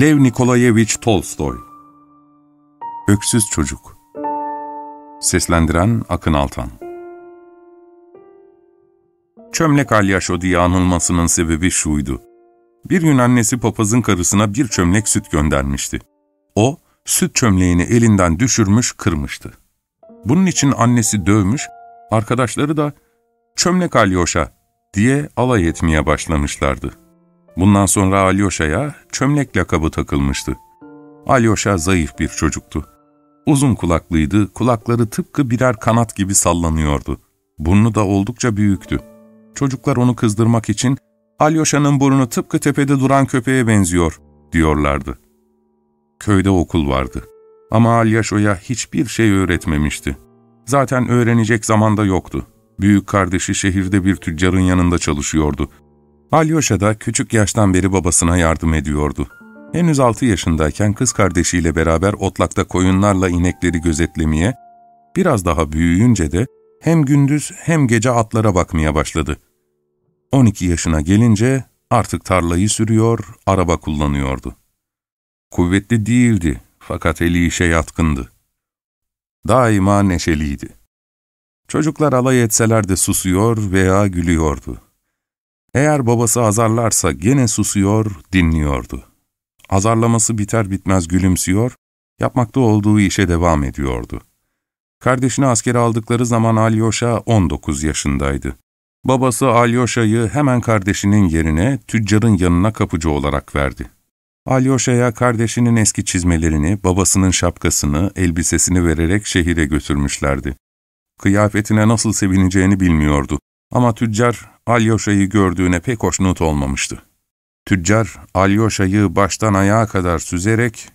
Lev Nikolayevich Tolstoy Öksüz Çocuk Seslendiren Akın Altan Çömlek Alyaşo diye anılmasının sebebi şuydu. Bir gün annesi papazın karısına bir çömlek süt göndermişti. O, süt çömleğini elinden düşürmüş, kırmıştı. Bunun için annesi dövmüş, arkadaşları da ''Çömlek Alyoşa'' diye alay etmeye başlamışlardı. Bundan sonra Alyoşa'ya çömlek lakabı takılmıştı. Alyoşa zayıf bir çocuktu. Uzun kulaklıydı, kulakları tıpkı birer kanat gibi sallanıyordu. Burnu da oldukça büyüktü. Çocuklar onu kızdırmak için Alyoşa'nın burnu tıpkı tepede duran köpeğe benziyor diyorlardı. Köyde okul vardı. Ama Alyaşo'ya hiçbir şey öğretmemişti. Zaten öğrenecek zamanda yoktu. Büyük kardeşi şehirde bir tüccarın yanında çalışıyordu. Alyosha da küçük yaştan beri babasına yardım ediyordu. Henüz altı yaşındayken kız kardeşiyle beraber otlakta koyunlarla inekleri gözetlemeye, biraz daha büyüyünce de hem gündüz hem gece atlara bakmaya başladı. 12 yaşına gelince artık tarlayı sürüyor, araba kullanıyordu. Kuvvetli değildi fakat eli işe yatkındı. Daima neşeliydi. Çocuklar alay etseler de susuyor veya gülüyordu. Eğer babası azarlarsa gene susuyor, dinliyordu. Azarlaması biter bitmez gülümsüyor, yapmakta olduğu işe devam ediyordu. Kardeşini askere aldıkları zaman Alyosha 19 yaşındaydı. Babası Alyosha'yı hemen kardeşinin yerine tüccarın yanına kapıcı olarak verdi. Alyosha'ya kardeşinin eski çizmelerini, babasının şapkasını, elbisesini vererek şehire götürmüşlerdi. Kıyafetine nasıl sevineceğini bilmiyordu. Ama tüccar Alyosha'yı gördüğüne pek hoşnut olmamıştı. Tüccar Alyosha'yı baştan ayağa kadar süzerek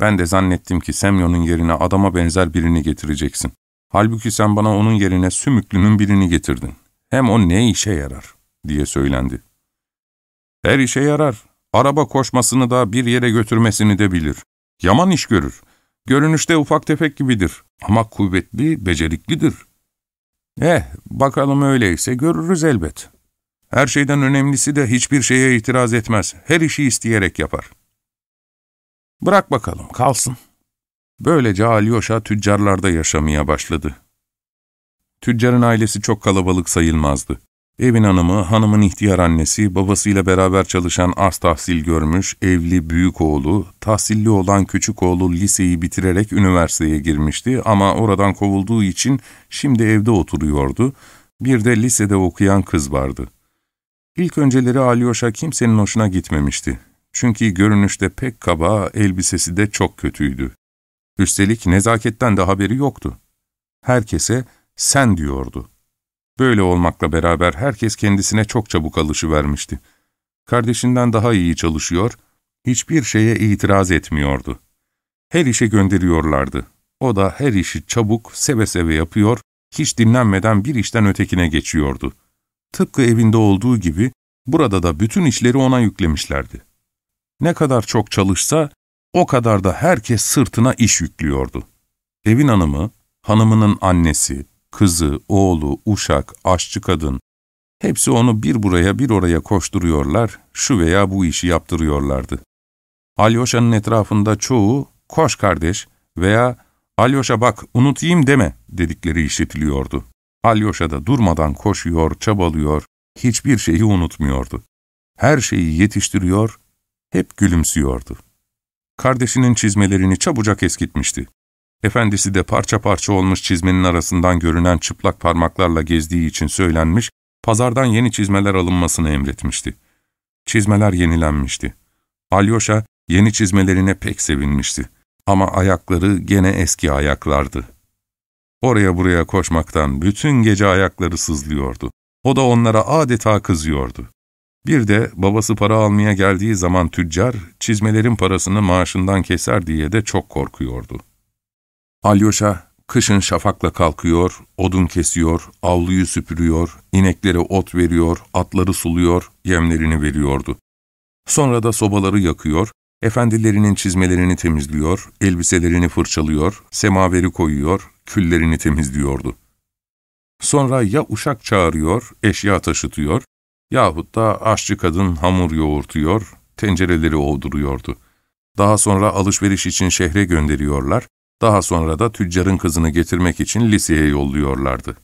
''Ben de zannettim ki Semyon'un yerine adama benzer birini getireceksin. Halbuki sen bana onun yerine sümüklünün birini getirdin. Hem o ne işe yarar?'' diye söylendi. ''Her işe yarar. Araba koşmasını da bir yere götürmesini de bilir. Yaman iş görür. Görünüşte ufak tefek gibidir ama kuvvetli, beceriklidir. Eh, bakalım öyleyse görürüz elbet. Her şeyden önemlisi de hiçbir şeye itiraz etmez. Her işi isteyerek yapar. Bırak bakalım, kalsın. Böylece Alyoşa tüccarlarda yaşamaya başladı. Tüccarın ailesi çok kalabalık sayılmazdı. Evin hanımı, hanımın ihtiyar annesi, babasıyla beraber çalışan az tahsil görmüş, evli büyük oğlu, tahsilli olan küçük oğlu liseyi bitirerek üniversiteye girmişti ama oradan kovulduğu için şimdi evde oturuyordu. Bir de lisede okuyan kız vardı. İlk önceleri Alyosha kimsenin hoşuna gitmemişti. Çünkü görünüşte pek kaba, elbisesi de çok kötüydü. Üstelik nezaketten de haberi yoktu. Herkese sen diyordu. Böyle olmakla beraber herkes kendisine çok çabuk alışıvermişti. Kardeşinden daha iyi çalışıyor, hiçbir şeye itiraz etmiyordu. Her işe gönderiyorlardı. O da her işi çabuk, seve seve yapıyor, hiç dinlenmeden bir işten ötekine geçiyordu. Tıpkı evinde olduğu gibi burada da bütün işleri ona yüklemişlerdi. Ne kadar çok çalışsa o kadar da herkes sırtına iş yüklüyordu. Evin hanımı, hanımının annesi, kızı, oğlu, uşak, aşçı kadın, hepsi onu bir buraya bir oraya koşturuyorlar, şu veya bu işi yaptırıyorlardı. Alyoşa'nın etrafında çoğu, koş kardeş veya Alyoşa bak unutayım deme dedikleri işitiliyordu. Alyoşa da durmadan koşuyor, çabalıyor, hiçbir şeyi unutmuyordu. Her şeyi yetiştiriyor, hep gülümsüyordu. Kardeşinin çizmelerini çabucak eskitmişti. Efendisi de parça parça olmuş çizmenin arasından görünen çıplak parmaklarla gezdiği için söylenmiş, pazardan yeni çizmeler alınmasını emretmişti. Çizmeler yenilenmişti. Alyosha yeni çizmelerine pek sevinmişti. Ama ayakları gene eski ayaklardı. Oraya buraya koşmaktan bütün gece ayakları sızlıyordu. O da onlara adeta kızıyordu. Bir de babası para almaya geldiği zaman tüccar, çizmelerin parasını maaşından keser diye de çok korkuyordu. Alyosha, kışın şafakla kalkıyor, odun kesiyor, avluyu süpürüyor, ineklere ot veriyor, atları suluyor, yemlerini veriyordu. Sonra da sobaları yakıyor, efendilerinin çizmelerini temizliyor, elbiselerini fırçalıyor, semaveri koyuyor, küllerini temizliyordu. Sonra ya uşak çağırıyor, eşya taşıtıyor, yahut da aşçı kadın hamur yoğurtuyor, tencereleri ovduruyordu. Daha sonra alışveriş için şehre gönderiyorlar, daha sonra da tüccarın kızını getirmek için liseye yolluyorlardı.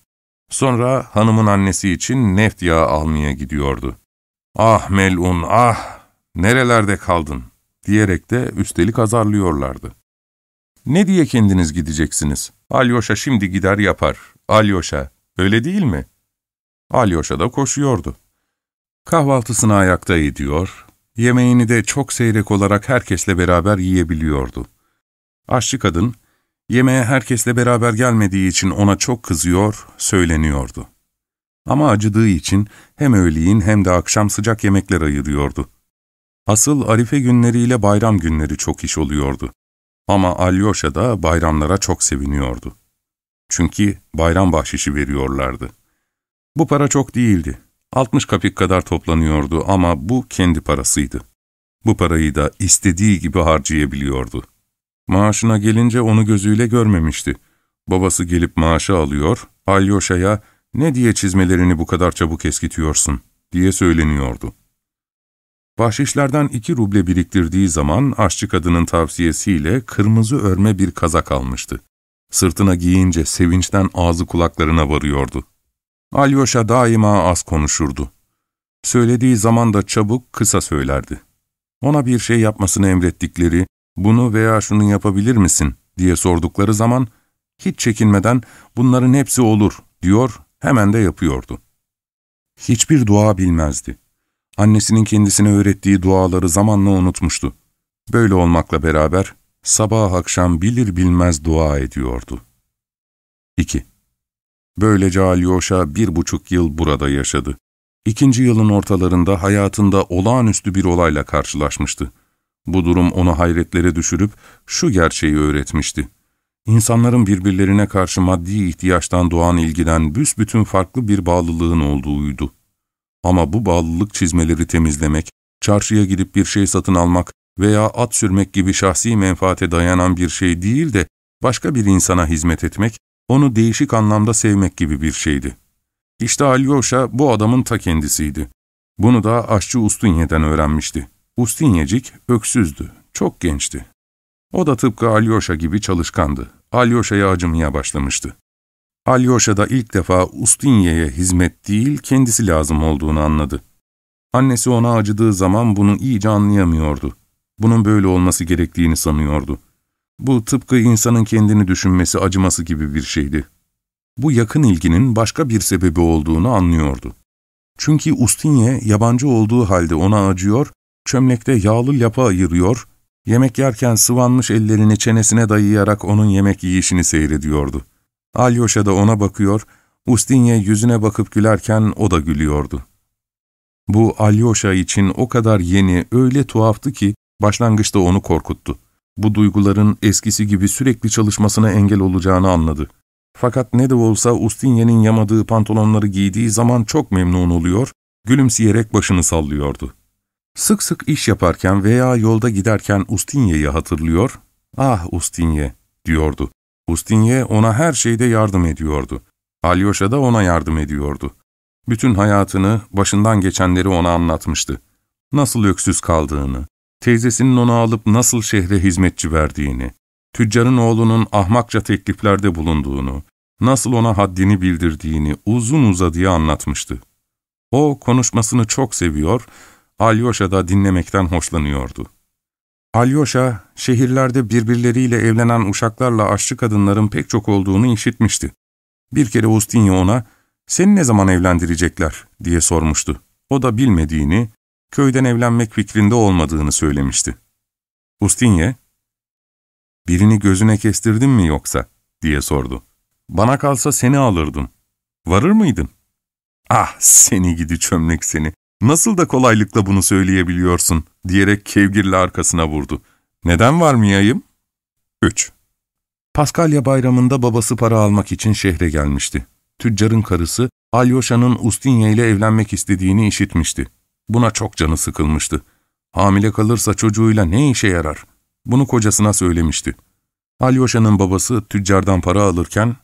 Sonra hanımın annesi için neft yağı almaya gidiyordu. ''Ah melun, ah! Nerelerde kaldın?'' diyerek de üstelik azarlıyorlardı. ''Ne diye kendiniz gideceksiniz? Alyosha şimdi gider yapar. Alyosha, öyle değil mi?'' Alyosha da koşuyordu. Kahvaltısını ayakta ediyor, yemeğini de çok seyrek olarak herkesle beraber yiyebiliyordu. Aşçı kadın, yemeğe herkesle beraber gelmediği için ona çok kızıyor, söyleniyordu. Ama acıdığı için hem öğleyin hem de akşam sıcak yemekler ayırıyordu. Asıl Arife günleriyle bayram günleri çok iş oluyordu. Ama Alyosha da bayramlara çok seviniyordu. Çünkü bayram bahşişi veriyorlardı. Bu para çok değildi. 60 kapik kadar toplanıyordu ama bu kendi parasıydı. Bu parayı da istediği gibi harcayabiliyordu. Maaşına gelince onu gözüyle görmemişti. Babası gelip maaşı alıyor, Alyosha'ya ''Ne diye çizmelerini bu kadar çabuk eskitiyorsun?'' diye söyleniyordu. Bahşişlerden iki ruble biriktirdiği zaman aşçı kadının tavsiyesiyle kırmızı örme bir kazak almıştı. Sırtına giyince sevinçten ağzı kulaklarına varıyordu. Alyosha daima az konuşurdu. Söylediği zaman da çabuk, kısa söylerdi. Ona bir şey yapmasını emrettikleri, bunu veya şunu yapabilir misin diye sordukları zaman, hiç çekinmeden bunların hepsi olur diyor, hemen de yapıyordu. Hiçbir dua bilmezdi. Annesinin kendisine öğrettiği duaları zamanla unutmuştu. Böyle olmakla beraber sabah akşam bilir bilmez dua ediyordu. 2. Böylece Alyosha bir buçuk yıl burada yaşadı. İkinci yılın ortalarında hayatında olağanüstü bir olayla karşılaşmıştı. Bu durum onu hayretlere düşürüp şu gerçeği öğretmişti. İnsanların birbirlerine karşı maddi ihtiyaçtan doğan ilgiden büsbütün farklı bir bağlılığın olduğuydu. Ama bu bağlılık çizmeleri temizlemek, çarşıya gidip bir şey satın almak veya at sürmek gibi şahsi menfaate dayanan bir şey değil de başka bir insana hizmet etmek, onu değişik anlamda sevmek gibi bir şeydi. İşte Alyosha bu adamın ta kendisiydi. Bunu da aşçı Ustunye'den öğrenmişti. Ustinyecik öksüzdü, çok gençti. O da tıpkı Alyosha gibi çalışkandı. Alyosha'ya acımaya başlamıştı. Alyosha da ilk defa Ustinye'ye hizmet değil, kendisi lazım olduğunu anladı. Annesi ona acıdığı zaman bunu iyice anlayamıyordu. Bunun böyle olması gerektiğini sanıyordu. Bu tıpkı insanın kendini düşünmesi, acıması gibi bir şeydi. Bu yakın ilginin başka bir sebebi olduğunu anlıyordu. Çünkü Ustinye yabancı olduğu halde ona acıyor, çömlekte yağlı lapa ayırıyor, yemek yerken sıvanmış ellerini çenesine dayayarak onun yemek yiyişini seyrediyordu. Alyosha da ona bakıyor, Ustinye yüzüne bakıp gülerken o da gülüyordu. Bu Alyosha için o kadar yeni, öyle tuhaftı ki başlangıçta onu korkuttu. Bu duyguların eskisi gibi sürekli çalışmasına engel olacağını anladı. Fakat ne de olsa Ustinye'nin yamadığı pantolonları giydiği zaman çok memnun oluyor, gülümseyerek başını sallıyordu. Sık sık iş yaparken veya yolda giderken Ustinye'yi hatırlıyor, ''Ah Ustinye'' diyordu. Ustinye ona her şeyde yardım ediyordu. Alyosha da ona yardım ediyordu. Bütün hayatını, başından geçenleri ona anlatmıştı. Nasıl öksüz kaldığını, teyzesinin onu alıp nasıl şehre hizmetçi verdiğini, tüccarın oğlunun ahmakça tekliflerde bulunduğunu, nasıl ona haddini bildirdiğini uzun uzadıya anlatmıştı. O konuşmasını çok seviyor, Alyosha da dinlemekten hoşlanıyordu. Alyosha, şehirlerde birbirleriyle evlenen uşaklarla aşçı kadınların pek çok olduğunu işitmişti. Bir kere Ustinye ona, ''Seni ne zaman evlendirecekler?'' diye sormuştu. O da bilmediğini, köyden evlenmek fikrinde olmadığını söylemişti. Ustinye, ''Birini gözüne kestirdin mi yoksa?'' diye sordu. ''Bana kalsa seni alırdım. Varır mıydın?'' ''Ah seni gidi çömlek seni, nasıl da kolaylıkla bunu söyleyebiliyorsun?'' diyerek kevgirle arkasına vurdu. ''Neden varmayayım?'' 3. Paskalya bayramında babası para almak için şehre gelmişti. Tüccarın karısı, Alyosha'nın Ustinye ile evlenmek istediğini işitmişti. Buna çok canı sıkılmıştı. Hamile kalırsa çocuğuyla ne işe yarar? Bunu kocasına söylemişti. Alyosha'nın babası tüccardan para alırken,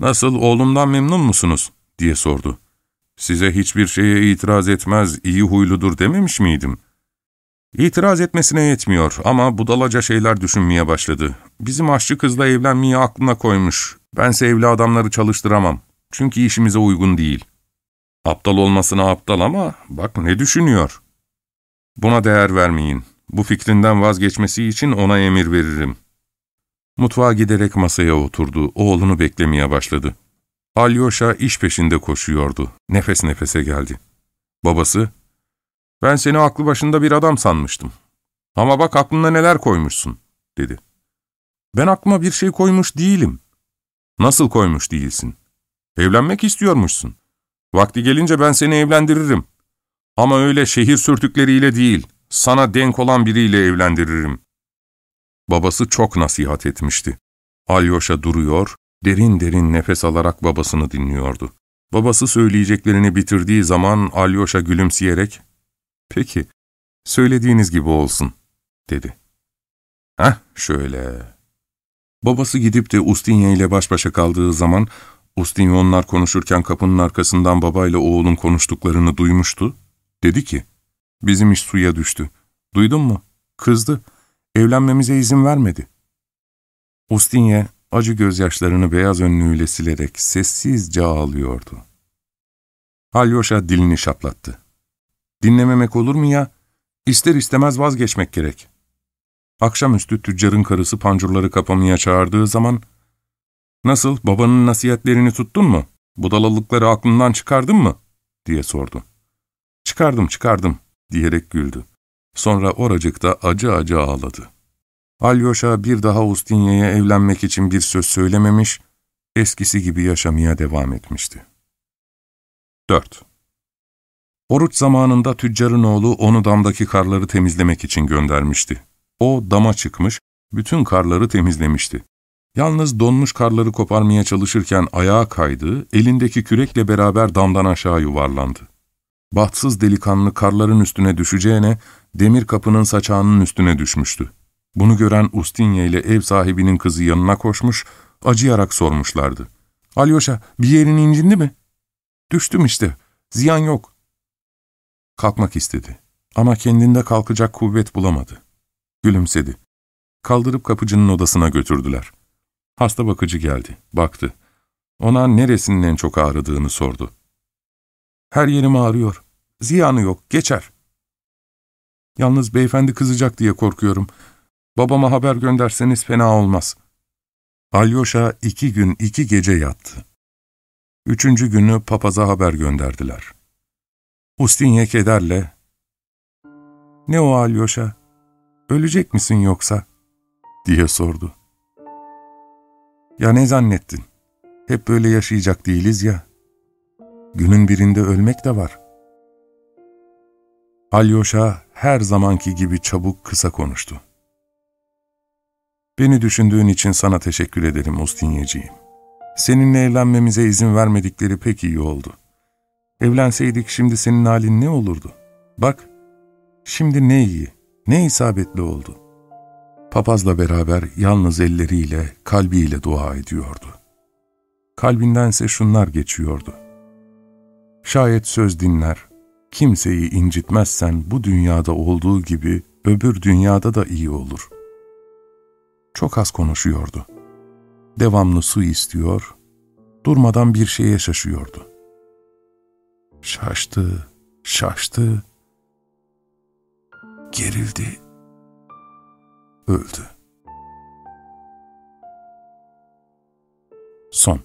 ''Nasıl, oğlumdan memnun musunuz?'' diye sordu. ''Size hiçbir şeye itiraz etmez, iyi huyludur dememiş miydim?'' İtiraz etmesine yetmiyor ama budalaca şeyler düşünmeye başladı. Bizim aşçı kızla evlenmeyi aklına koymuş. Bense evli adamları çalıştıramam. Çünkü işimize uygun değil. Aptal olmasına aptal ama bak ne düşünüyor. Buna değer vermeyin. Bu fikrinden vazgeçmesi için ona emir veririm. Mutfağa giderek masaya oturdu, oğlunu beklemeye başladı. Alyosha iş peşinde koşuyordu. Nefes nefese geldi. Babası, ''Ben seni aklı başında bir adam sanmıştım. Ama bak aklına neler koymuşsun.'' dedi. ''Ben aklıma bir şey koymuş değilim.'' ''Nasıl koymuş değilsin? Evlenmek istiyormuşsun. Vakti gelince ben seni evlendiririm. Ama öyle şehir sürtükleriyle değil, sana denk olan biriyle evlendiririm.'' Babası çok nasihat etmişti. Alyosha duruyor, derin derin nefes alarak babasını dinliyordu. Babası söyleyeceklerini bitirdiği zaman Alyosha gülümseyerek, ''Peki, söylediğiniz gibi olsun.'' dedi. ''Heh, şöyle.'' Babası gidip de Ustinye ile baş başa kaldığı zaman, Ustinye onlar konuşurken kapının arkasından babayla oğlun konuştuklarını duymuştu. Dedi ki, ''Bizim iş suya düştü. Duydun mu? Kızdı. Evlenmemize izin vermedi.'' Ustinye, acı gözyaşlarını beyaz önlüğüyle silerek sessizce ağlıyordu. Alyosha dilini şaplattı. Dinlememek olur mu ya? İster istemez vazgeçmek gerek. Akşamüstü tüccarın karısı pancurları kapamaya çağırdığı zaman, ''Nasıl, babanın nasihatlerini tuttun mu? Budalalıkları aklından çıkardın mı?'' diye sordu. ''Çıkardım, çıkardım.'' diyerek güldü. Sonra oracıkta acı acı ağladı. Alyosha bir daha Ustinye'ye evlenmek için bir söz söylememiş, eskisi gibi yaşamaya devam etmişti. 4. Oruç zamanında tüccarın oğlu onu damdaki karları temizlemek için göndermişti. O dama çıkmış, bütün karları temizlemişti. Yalnız donmuş karları koparmaya çalışırken ayağa kaydı, elindeki kürekle beraber damdan aşağı yuvarlandı. Bahtsız delikanlı karların üstüne düşeceğine, demir kapının saçağının üstüne düşmüştü. Bunu gören Ustinye ile ev sahibinin kızı yanına koşmuş, acıyarak sormuşlardı. ''Alyosha, bir yerin incindi mi?'' ''Düştüm işte, ziyan yok.'' Kalkmak istedi ama kendinde kalkacak kuvvet bulamadı. Gülümsedi. Kaldırıp kapıcının odasına götürdüler. Hasta bakıcı geldi, baktı. Ona neresinin en çok ağrıdığını sordu. ''Her yerim ağrıyor, ziyanı yok, geçer.'' Yalnız beyefendi kızacak diye korkuyorum. Babama haber gönderseniz fena olmaz. Alyosha iki gün iki gece yattı. Üçüncü günü papaza haber gönderdiler. Ustinye kederle, ''Ne o Alyosha, ölecek misin yoksa?'' diye sordu. ''Ya ne zannettin? Hep böyle yaşayacak değiliz ya. Günün birinde ölmek de var.'' Alyosha her zamanki gibi çabuk kısa konuştu. Beni düşündüğün için sana teşekkür ederim Ustinyeciğim. Seninle evlenmemize izin vermedikleri pek iyi oldu. Evlenseydik şimdi senin halin ne olurdu? Bak, şimdi ne iyi, ne isabetli oldu. Papazla beraber yalnız elleriyle, kalbiyle dua ediyordu. Kalbindense şunlar geçiyordu. Şayet söz dinler, kimseyi incitmezsen bu dünyada olduğu gibi öbür dünyada da iyi olur. Çok az konuşuyordu. Devamlı su istiyor, durmadan bir şeye şaşıyordu. Şaştı, şaştı, gerildi, öldü. Son